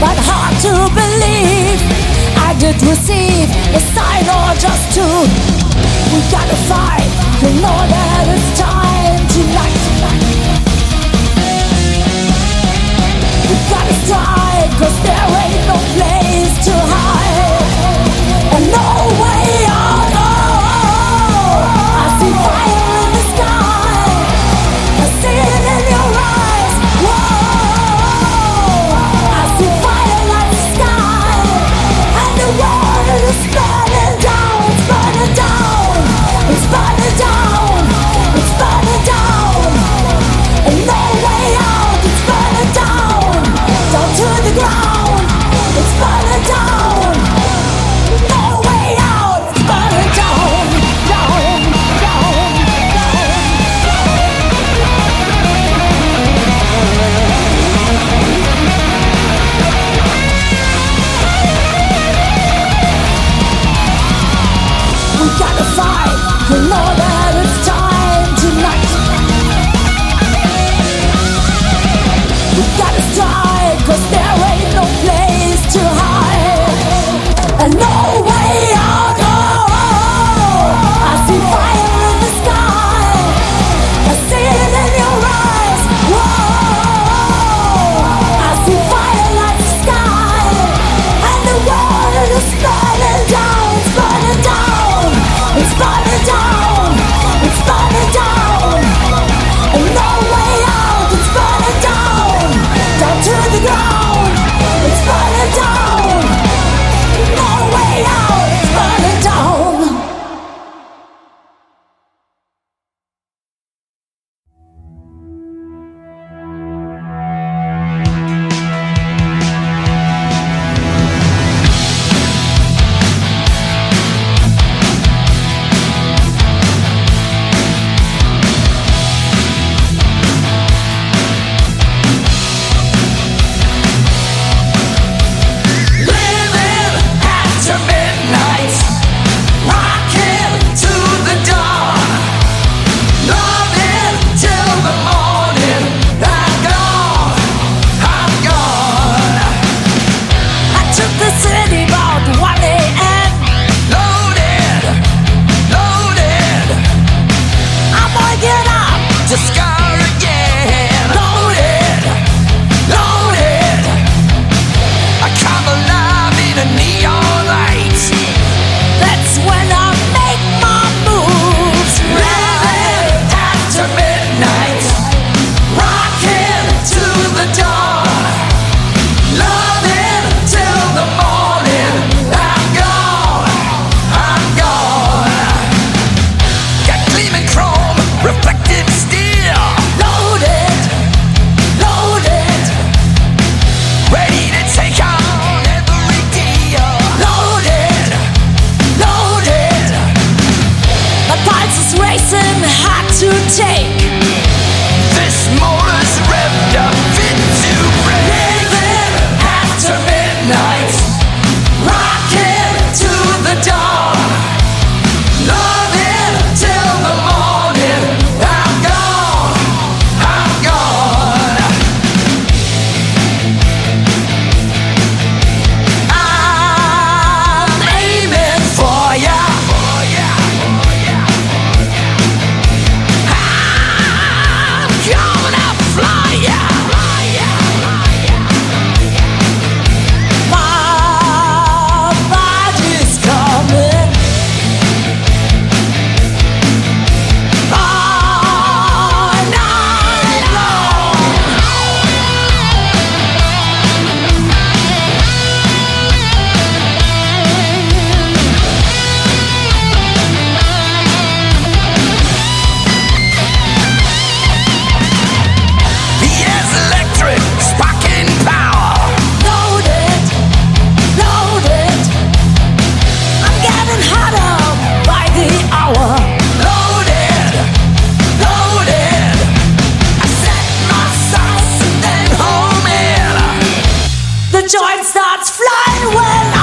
but hard to believe. I did receive a sign or just two. We gotta fight, you know that it's time tonight. We gotta strike, cause there ain't no place to hide. And no way out, oh, I see and no starts flying when well.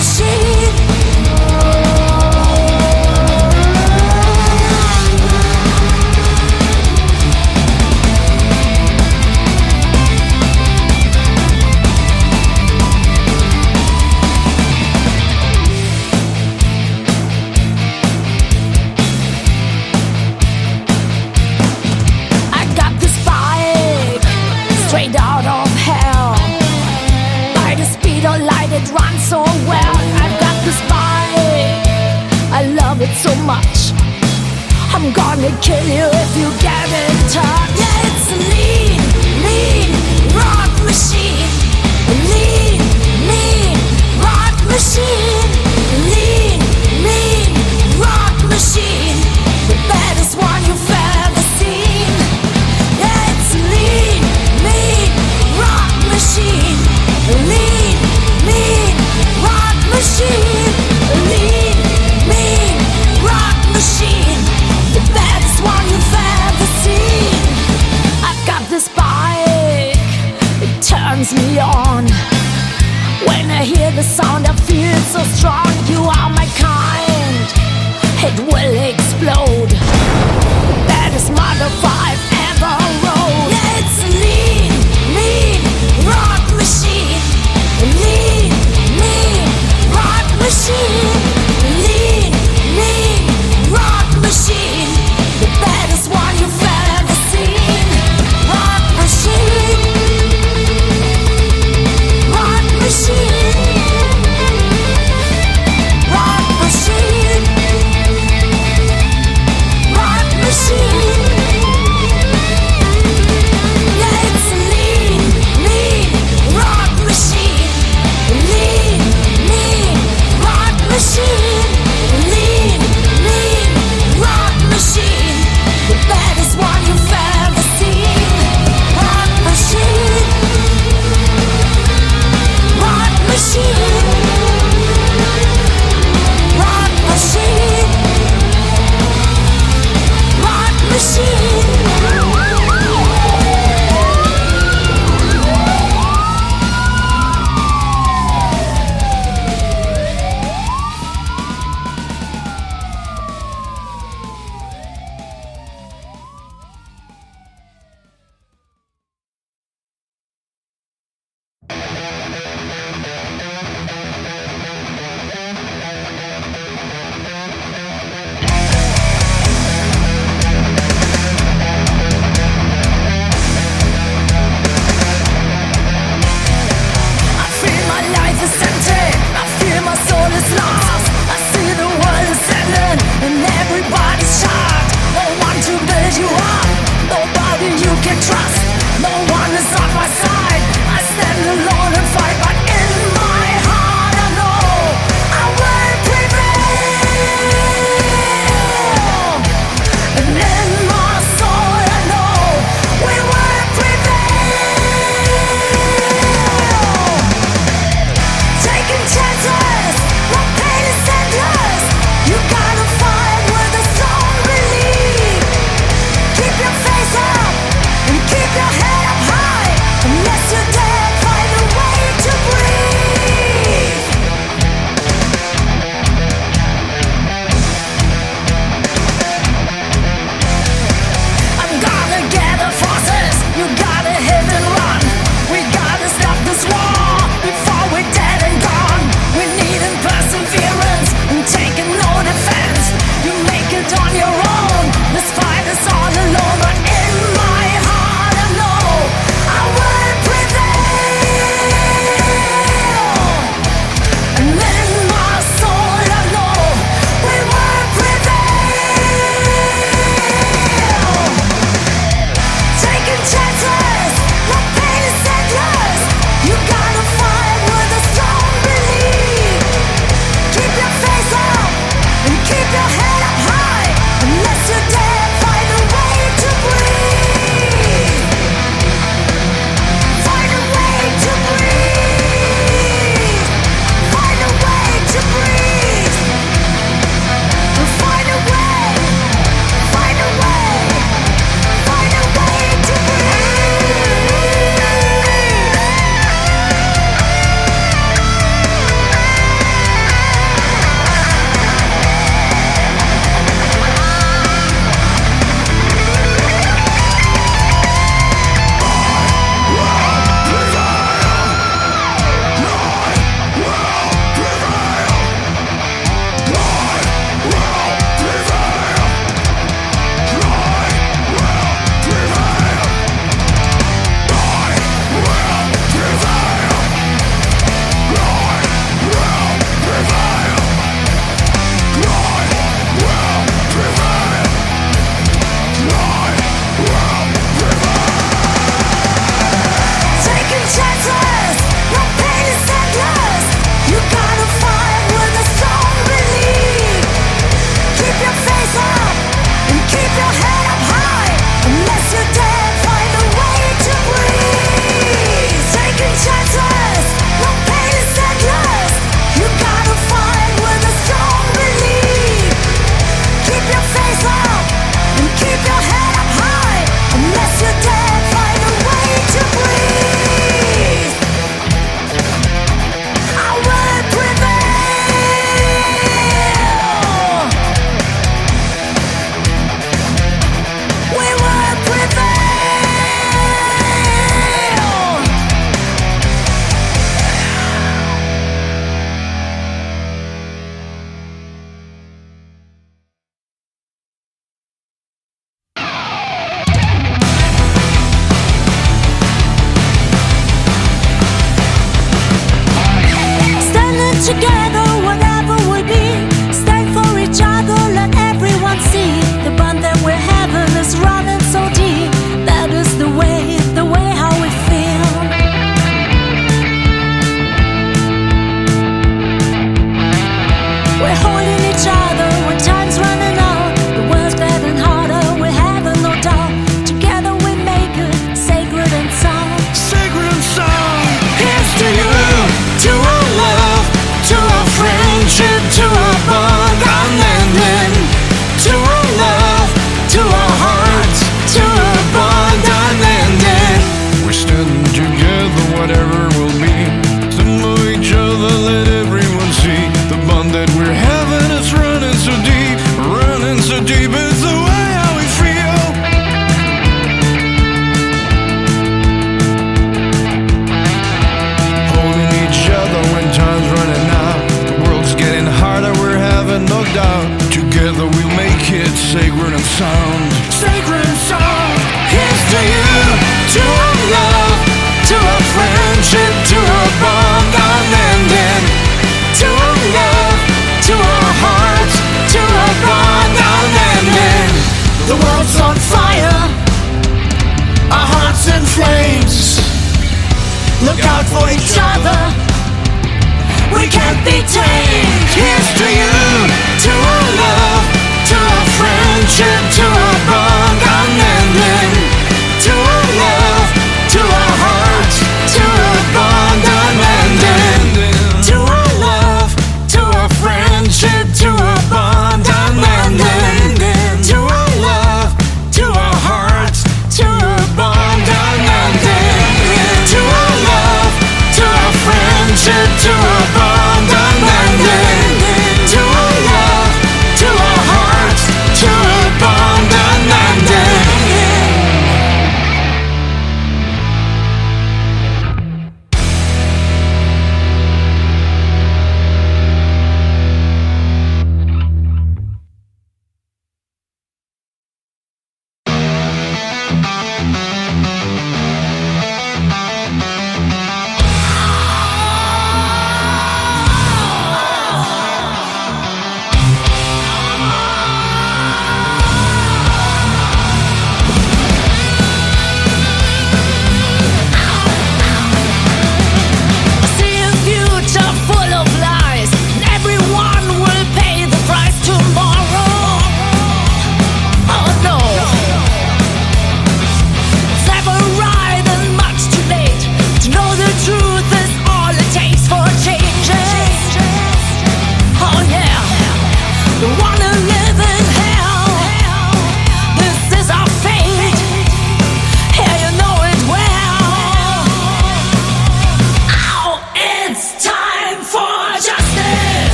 Rock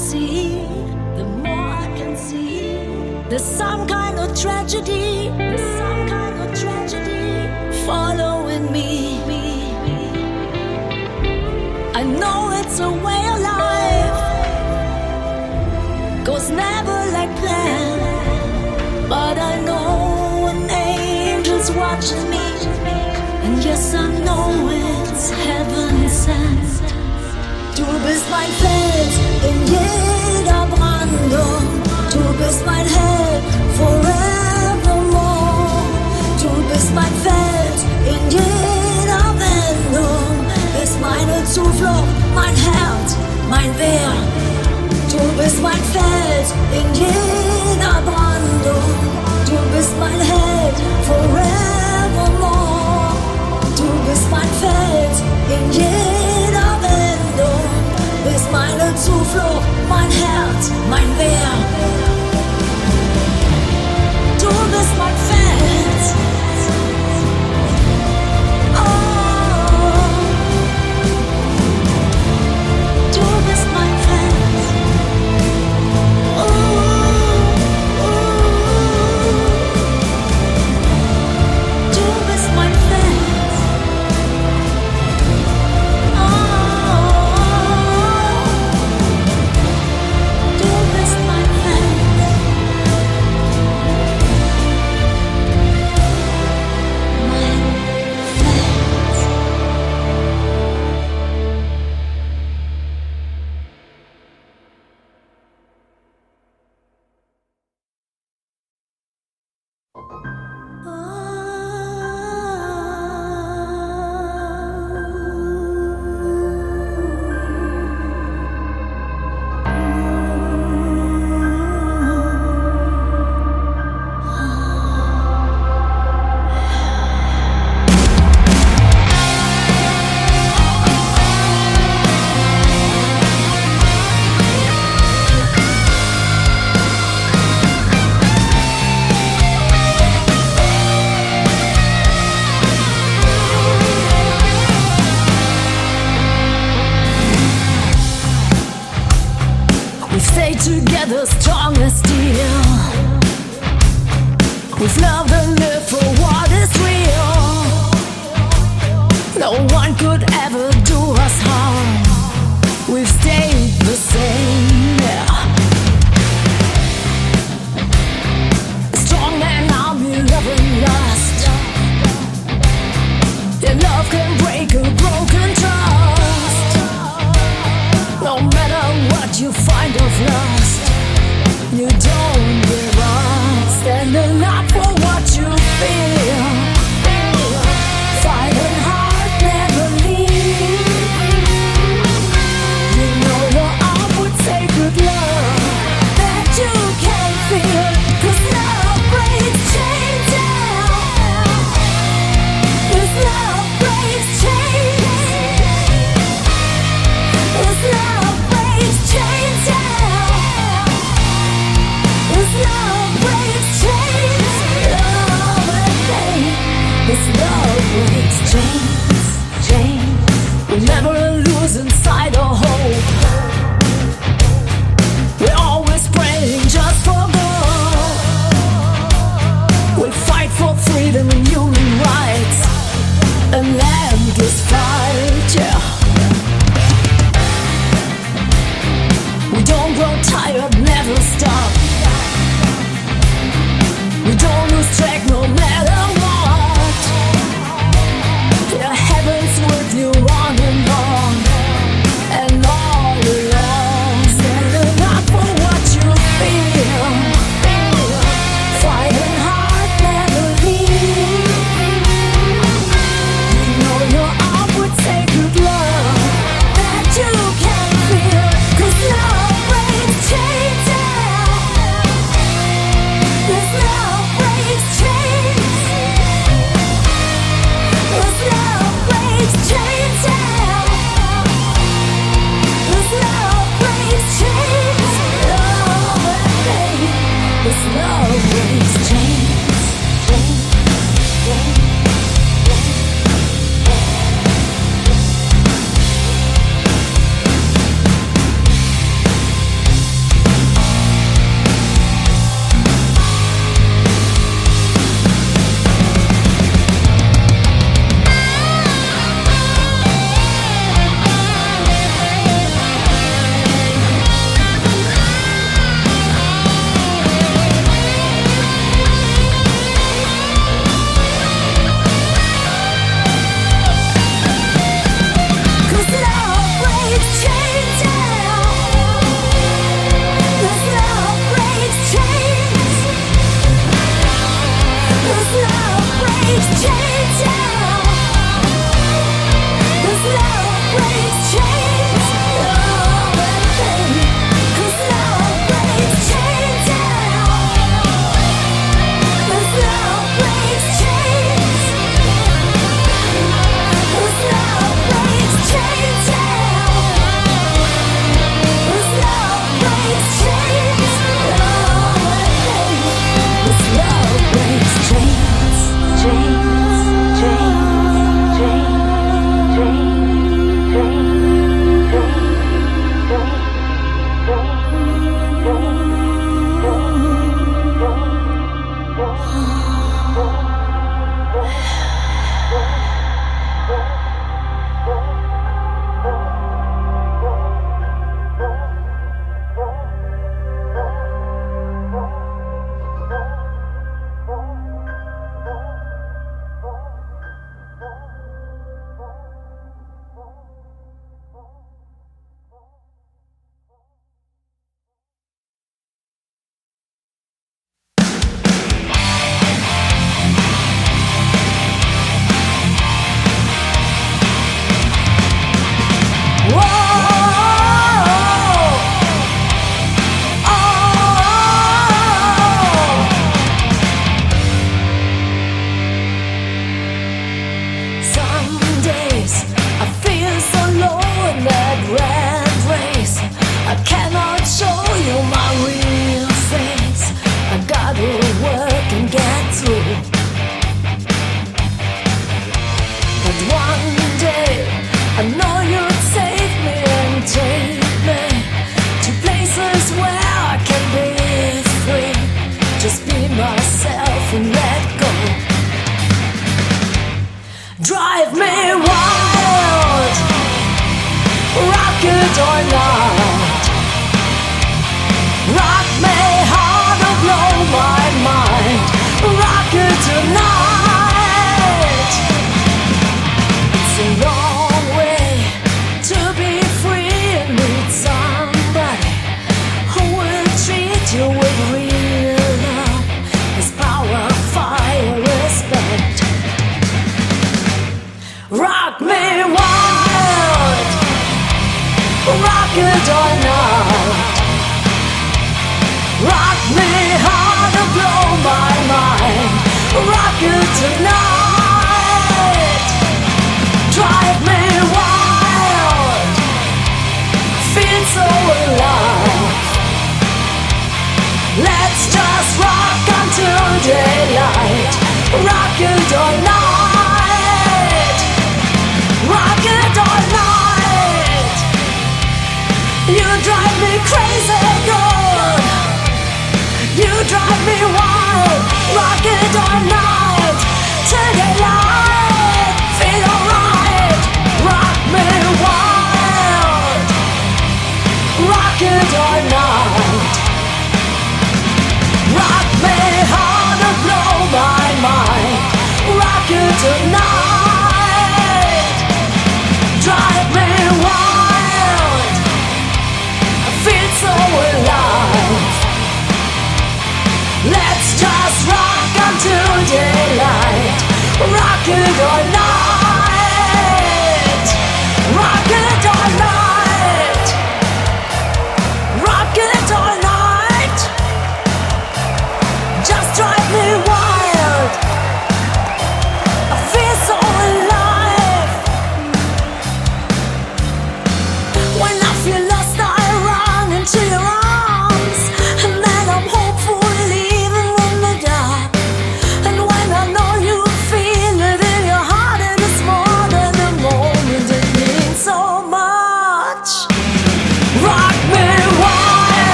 see, the more I can see. There's some kind of tragedy, there's some kind of tragedy following me. I know it's a way of life, goes never like planned, but I know an angel's watching me. And yes, I know it's heaven sent. Du bist mein Fels Wehr. Du bist mein Fels in jeder Brandung. Du bist mein Held forevermore. Du bist mein Fels in jeder Wendung. Bist meine Zuflucht, mein Herz, mein Wehr.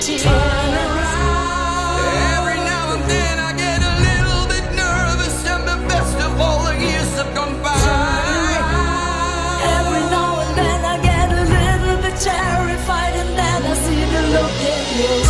Turn around. Every now and then I get a little bit nervous, and the best of all the years have gone by. Every now and then I get a little bit terrified, and then I see the look in your eyes.